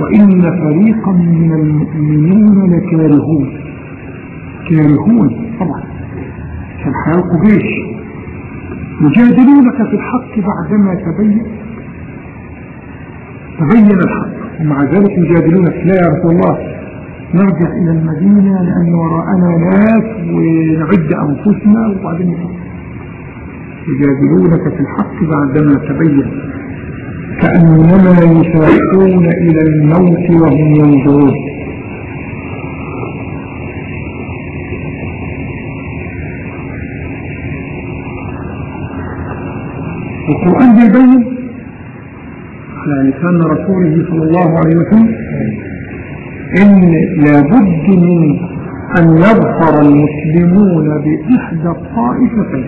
وإن فريقا من المؤمنين لكارهون. كارهون طبعا. كان حيالكوا جيش يجادلونك في الحق بعدما تبين. تبين الحق. ومع ذلك يجادلونك. لا يا رسول الله. نرجع إلى المدينة لأن وراءنا ناس ونعد أنفسنا وبعدين يجادلونك في الحق بعدما تبين. كأنما يساقون إلى الموت وهم ينظرون. القرآن بيبين على لسان رسوله صلى الله عليه وسلم إن لابد من أن يظفر المسلمون بإحدى الطائفتين.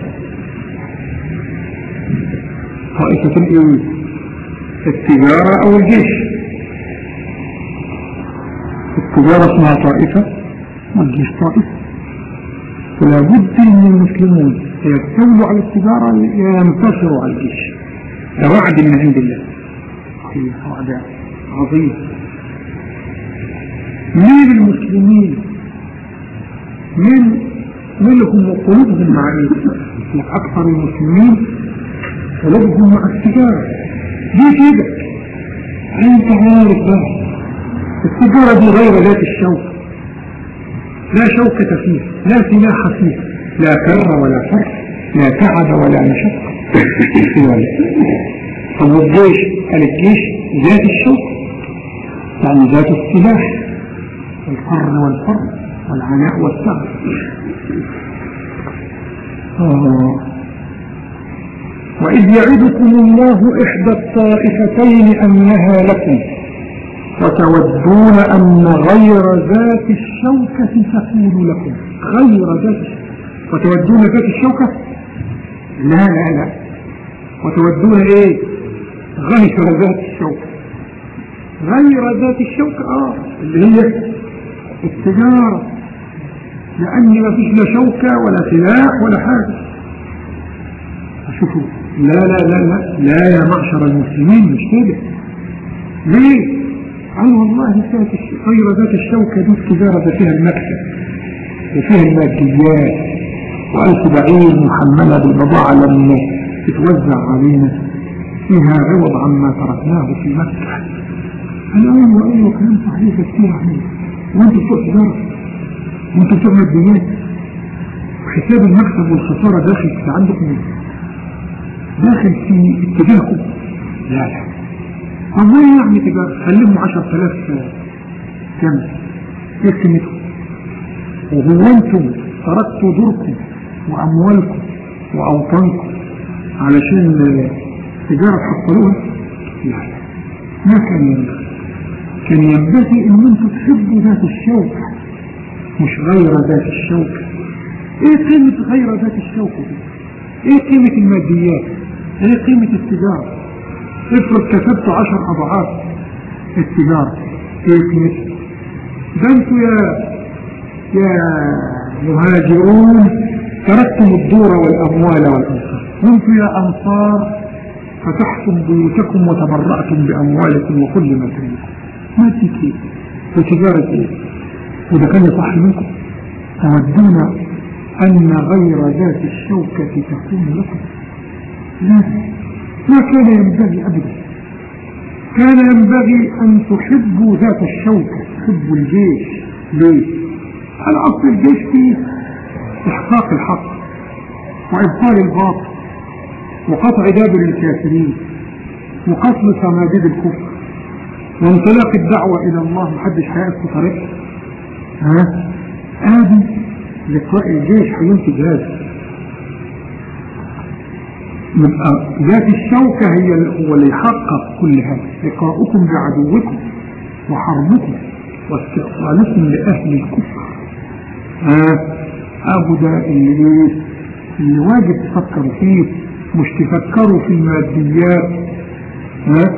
طائفة الايه التجارة أو الجيش. التجارة اسمها طائفة والجيش طائفة فلا بد ان المسلمون يستولوا على التجارة ينتصروا على الجيش. ده وعد من عند الله. وعد عظيم. مين المسلمين؟ من ملهم وقلوبهم مع إيه أكثر المسلمين قلوبهم مع التجارة. دي كده انت عارف بقى التجارة دي غير ذات الشوكة لا شوكة فيه لا سلاح فيه لا كر ولا فر لا تعب ولا مشقة طب والجيش قال الجيش ذات الشوكة يعني ذات السلاح القر والفر والعناء آه. وإذ يعدكم الله إحدى الطائفتين أنها لكم وتودون أن غير ذات الشوكة تكون لكم غير ذات الشوكة وتودون ذات الشوكة؟ لا لا لا. وتودون إيه؟ غير ذات الشوكة. غير ذات الشوكة آه. اللي هي التجارة. لأن ما فيش لا شوكة ولا سلاح ولا حاجة. شوفوا. لا لا لا لا. لا يا معشر المسلمين مش كده؟ ليه؟ قال والله ذات غير ذات الشوكة دي التجارة فيها المكسب وفيها الماديات. وألف بعير محملة بالبضاعة لما تتوزع علينا. فيها عوض عما تركناه في مكة. أيوة أيوة كلام صحيح كتير عليه وانتوا بتوع تجارة وانتوا بتوع ماديات وحساب المكسب والخسارة داخل في عندكم داخل في اتجاهكم. لا. لا إيه يعني تجارة خليهم 10000 كم إيه قيمتهم وهو أنتم تركتوا دوركم. وأموالكم وأوطانكم علشان تجارة تحصلوها لا. ما كان ينبغي. كان ينبغي إن أنتم تحبوا ذات الشوكة مش غير ذات الشوكة. إيه قيمة غير ذات الشوكة دي؟ إيه قيمة الماديات؟ إيه قيمة التجارة؟ افرض كسبت عشر أضعاف التجارة إيه قيمتها؟ ده أنتوا يا يا مهاجرون تركتم الدور والأموال والانصار وانتوا يا أنصار فتحتم بيوتكم وتبرأتم بأموالكم وكل ما تريدكم ما تكي وتجارة إيه؟ وده كان يصح منكم تودون أن غير ذات الشوكة تكون لكم. لا ما كان ينبغي أبدا. كان ينبغي أن تحبوا ذات الشوكة تحبوا الجيش. ليه؟ الأصل الجيش فيه احقاق الحق وإبطال الباطل وقطع دابر الكافرين وقتل صناديد الكفر وانطلاق الدعوة إلى الله محدش هيقف في طريقه ها؟ ادي لقاء الجيش هينتج هذا يبقى ذات الشوكة هي هو اللي يحقق كل هذا. لقاؤكم بعدوكم وحربكم واستئصالكم لأهل الكفر. ها؟ ده اللي, اللي واجب تفكروا فيه مش تفكروا في الماديات. ها؟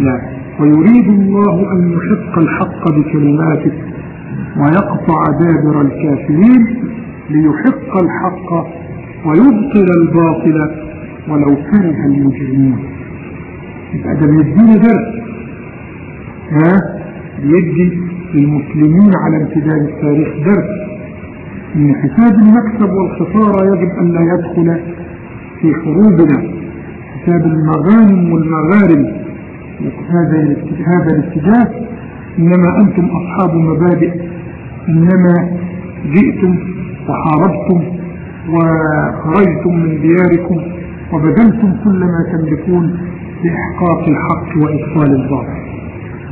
لا. ويريد الله أن يحق الحق بكلماته ويقطع دابر الكافرين ليحق الحق ويبطل الباطل ولو كره المجرمون. يبقى ده بيدينا درس. ها؟ بيدي للمسلمين على امتداد التاريخ درس. ان حساب المكسب والخسارة يجب أن لا يدخل في حروبنا حساب المغانم والمغارم. هذا هذا الاتجاه. إنما أنتم أصحاب مبادئ. إنما جئتم وحاربتم وخرجتم من دياركم وبذلتم كل ما تملكون لإحقاق الحق وإبطال الباطل.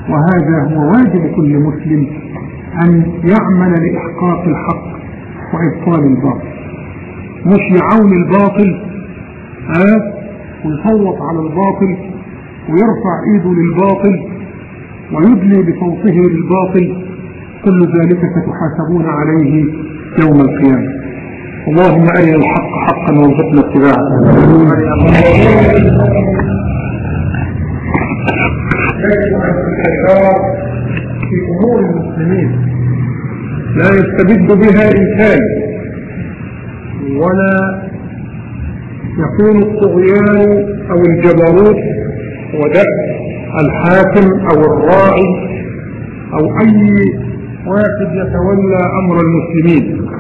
وهذا هو واجب كل مسلم أن يعمل لإحقاق الحق وإبطال الباطل. مش يعون الباطل ها؟ ويصوت على الباطل ويرفع إيده للباطل ويدلي بصوته للباطل. كل ذلك ستحاسبون عليه يوم القيامة. اللهم أرنا الحق حقا وارزقنا اتباعه. في أمور المسلمين لا يستبد بها إنسان. ولا يكون الطغيان أو الجبروت ودأ الحاكم أو الراعي أو أي واحد يتولى أمر المسلمين.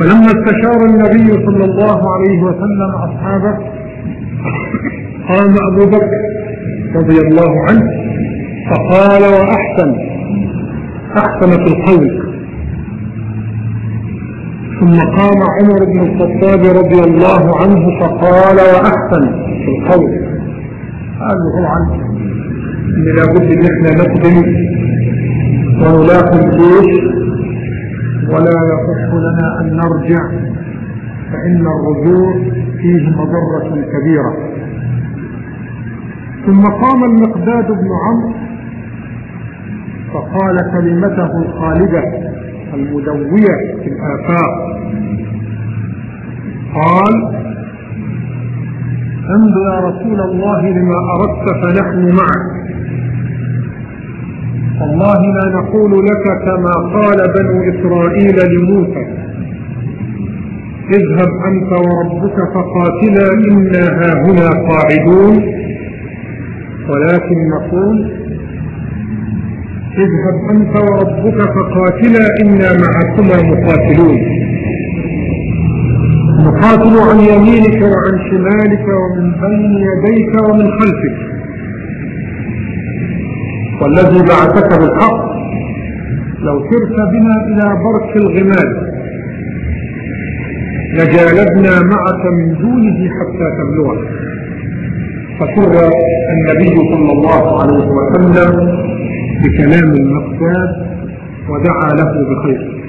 فلما استشار النبي صلى الله عليه وسلم أصحابه قام أبو بكر رضي الله عنه فقال وأحسن. أحسن في القول. ثم قام عمر بن الخطاب رضي الله عنه فقال وأحسن في القول. قال طبعا إن لابد إن إحنا نقدم ونلاقي الجيش ولا يصح لنا أن نرجع فإن الرجوع فيه مضرة كبيرة. ثم قام المقداد بن عمرو فقال كلمته الخالدة المدوية في الآفاق. قال امض يا رسول الله لما أردت فنحن معك. والله لا نقول لك كما قال بنو إسرائيل لموسى. اذهب أنت وربك فقاتلا إنا هاهنا قاعدون. ولكن نقول اذهب أنت وربك فقاتلا إنا معكما مقاتلون. نقاتل عن يمينك وعن شمالك ومن بين يديك ومن خلفك. والذي بعثك بالحق لو سرت بنا إلى برك الغماد لجالبنا معك من دونه حتى تبلغه فسر النبي صلى الله عليه وسلم بكلام المقداد ودعا له بخير.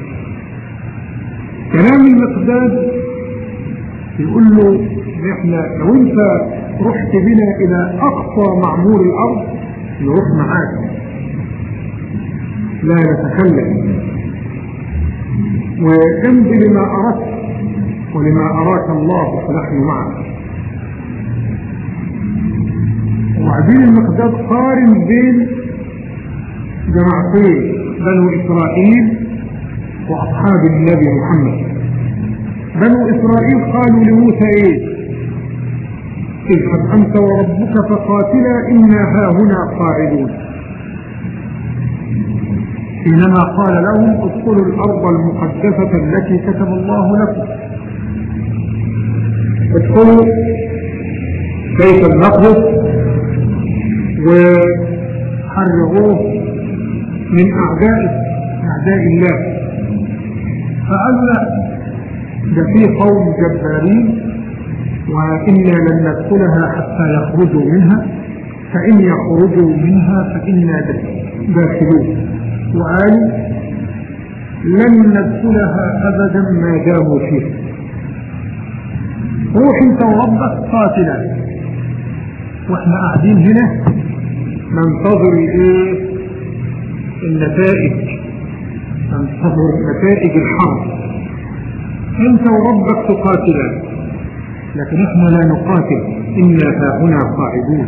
كلام المقداد يقول له إحنا لو انت رحت بنا إلى أقصى معمور الأرض نروح معاك. لا نتكلم. وامضي لما أردت ولما أراك الله فنحن معك. وبعدين المقداد قارن بين جماعتين بنو إسرائيل وأصحاب النبي محمد. بنو إسرائيل قالوا لموسى إيه؟ اذهب أنت وربك فقاتلا إنا هاهنا قاعدون. حينما قال لهم ادخلوا الأرض المقدسة التي كتب الله لكم. ادخلوا بيت المقدس وحرروه من اعداء أعداء الله. فقالوا لا ده في قوم جبارين وإنا لن ندخلها حتى يخرجوا منها فإن يخرجوا منها فإنا داخلون. وقالوا لن ندخلها أبدا ما داموا فيها. روح انت وربك قاتلا. وإحنا قاعدين هنا ننتظر إيه؟ النتائج ننتظر نتائج الحرب. أنت وربك تقاتلان لكن إحنا لا نقاتل إنا هنا قاعدون.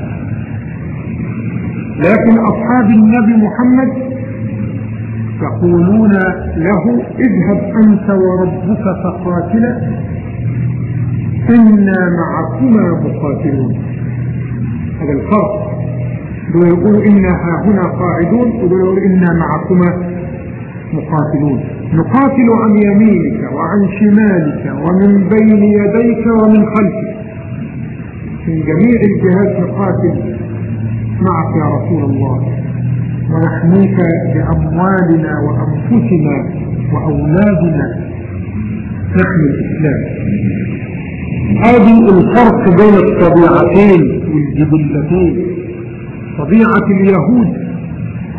لكن أصحاب النبي محمد يقولون له اذهب أنت وربك فقاتلا إنا معكما مقاتلون. هذا الفرق. دول يقولوا أنا هنا قاعدون ودول يقولوا إنا معكما مقاتلون. نقاتل عن يمينك وعن شمالك ومن بين يديك ومن خلفك. من جميع الجهات نقاتل معك يا رسول الله. ونحميك بأموالنا وأنفسنا وأولادنا. نحمي الإسلام. هذه الفرق بين الطبيعتين والجبلتين. طبيعة اليهود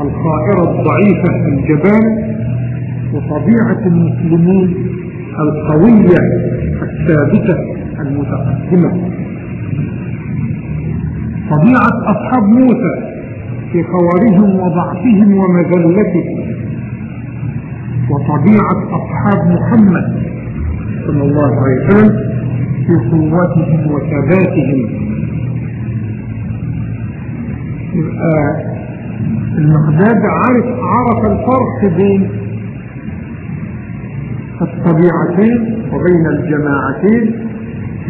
الخائرة الضعيفة الجبان وطبيعة المسلمين القوية الثابتة المتقدمة. طبيعة أصحاب موسى في خوارهم وضعفهم ومذلتهم. وطبيعة أصحاب محمد صلى الله عليه وسلم في قوتهم وثباتهم. المقداد عارف عرف الفرق بين الطبيعتين وبين الجماعتين.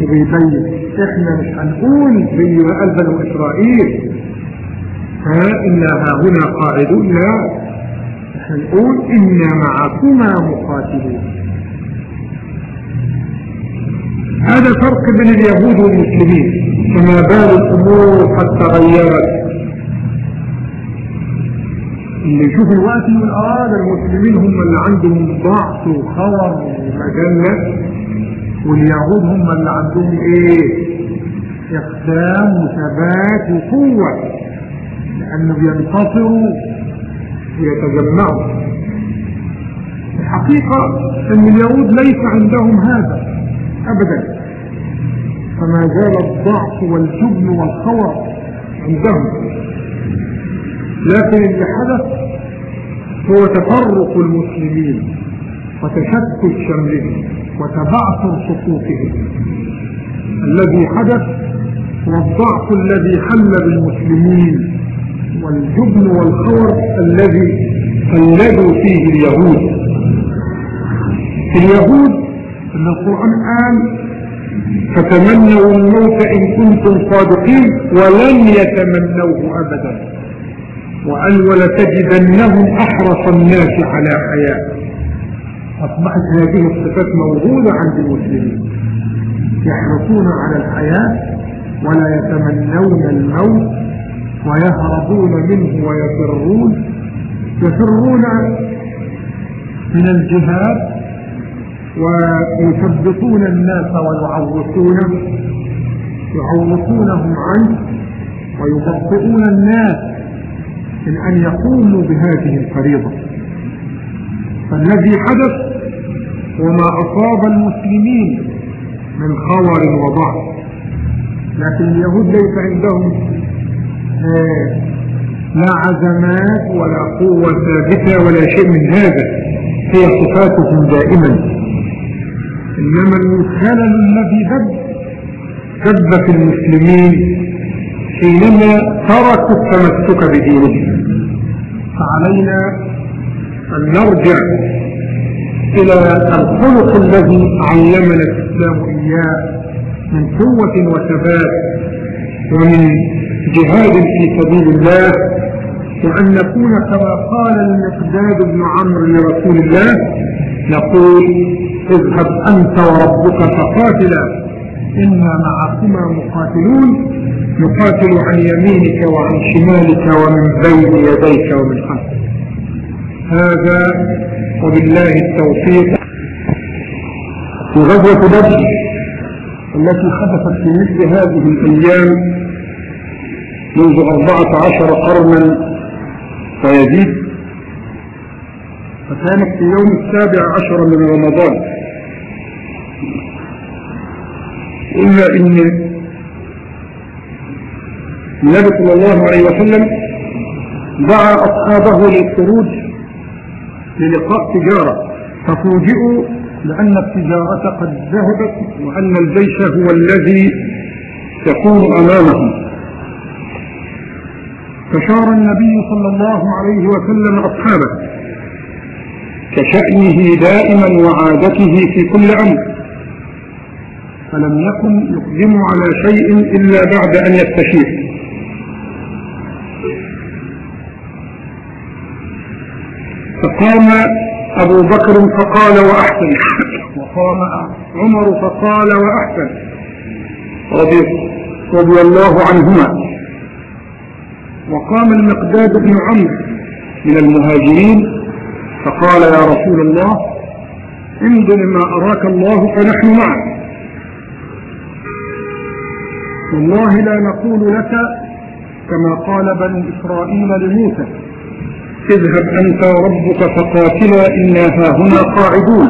وبيبين إحنا مش هنقول زي ما بنو اسرائيل ها أنا ها هنا قاعدون لا. إحنا نقول أنا معكما مقاتلون. هذا فرق بين اليهود والمسلمين. فما بال الأمور قد تغيرت. اللي يشوف الوقت يقول آه ده المسلمين هم اللي عندهم ضعف وخور ومجلة واليهود هم اللي عندهم إيه؟ إقدام وثبات وقوة لأنه بينتصروا ويتجمعوا. الحقيقة إن اليهود ليس عندهم هذا ابدا. فما زال الضعف والجبن والخور عندهم. لكن اللي حدث هو تفرق المسلمين وتشتت شملهم وتبعثر صفوفهم. الذي حدث هو الضعف الذي حل بالمسلمين والجبن والخور الذي قلدوا فيه اليهود. اليهود ان القرآن قال فتمنوا الموت إن كنتم صادقين ولن يتمنوه ابدا. وقال ولتجدنهم أحرص الناس على حياة. أصبحت هذه الصفات موجودة عند المسلمين. يحرصون على الحياة ولا يتمنون الموت ويهربون منه ويفرون. يفرون من الجهاد ويثبطون الناس ويعوقونه يعوقونهم عنه ويبطئون الناس من أن يقوموا بهذه الفريضة. فالذي حدث وما أصاب المسلمين من خور وضعف لكن اليهود ليس عندهم لا عزمات ولا قوة ثابتة ولا شيء من هذا. هي صفاتهم دائما. إنما الخلل الذي دب دب في المسلمين حينما تركوا التمسك بدينهم. فعلينا أن نرجع إلى الخلق الذي علمنا الإسلام إياه من قوة وثبات ومن جهاد في سبيل الله وأن نكون كما قال المقداد بن عمرو لرسول الله نقول اذهب أنت وربك فقاتلا إنا معكما مقاتلون. نقاتل عن يمينك وعن شمالك ومن بين يديك ومن خلفك. هذا وبالله التوفيق. في غزوة بدر التي حدثت في مثل هذه الأيام منذ أربعة عشر قرنا ويزيد فكانت في يوم السابع عشر من رمضان. قلنا إن النبي صلى الله عليه وسلم دعا أصحابه للخروج للقاء تجارة. ففوجئوا لأن التجارة قد ذهبت وأن الجيش هو الذي يكون أمامهم فشار النبي صلى الله عليه وسلم أصحابه كشأنه دائما وعادته في كل أمر. فلم يكن يقدم على شيء إلا بعد أن يستشير. فقام أبو بكر فقال وأحسن. وقام عمر فقال وأحسن. رضي رضي الله عنهما. وقام المقداد بن عمرو من المهاجرين فقال يا رسول الله امض لما أراك الله فنحن معك. والله لا نقول لك كما قال بنو إسرائيل لموسى. اذهب أنت وربك فقاتلا إنا هاهنا قاعدون.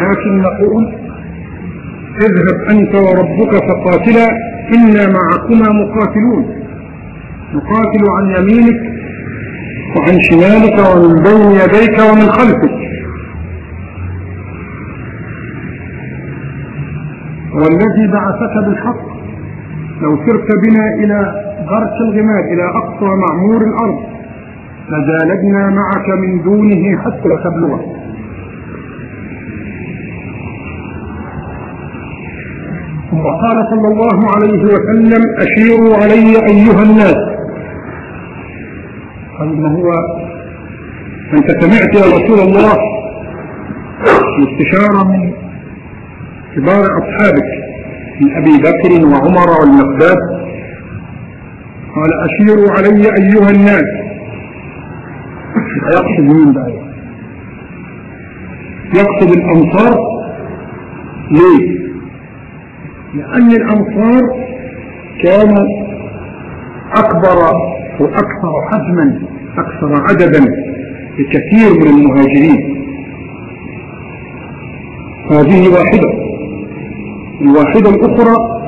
لكن نقول اذهب أنت وربك فقاتلا إنا معكما مقاتلون. نقاتل عن يمينك وعن شمالك ومن بين يديك ومن خلفك. والذي بعثك بالحق لو سرت بنا إلى غرس الغماد إلى أقصى معمور الأرض. لجالدنا معك من دونه حتى تبلغه وقال صلى الله عليه وسلم أشيروا علي أيها الناس. قال ما هو؟ أنت سمعت يا رسول الله الاستشارة من كبار أصحابك من أبي بكر وعمر والمقداد؟ قال أشيروا علي أيها الناس. يقصد مين بقى يقصد الأنصار ليه؟ لأن الأنصار كانوا أكبر وأكثر حجما أكثر عددا بكثير من المهاجرين. هذه واحدة. الواحدة الأخرى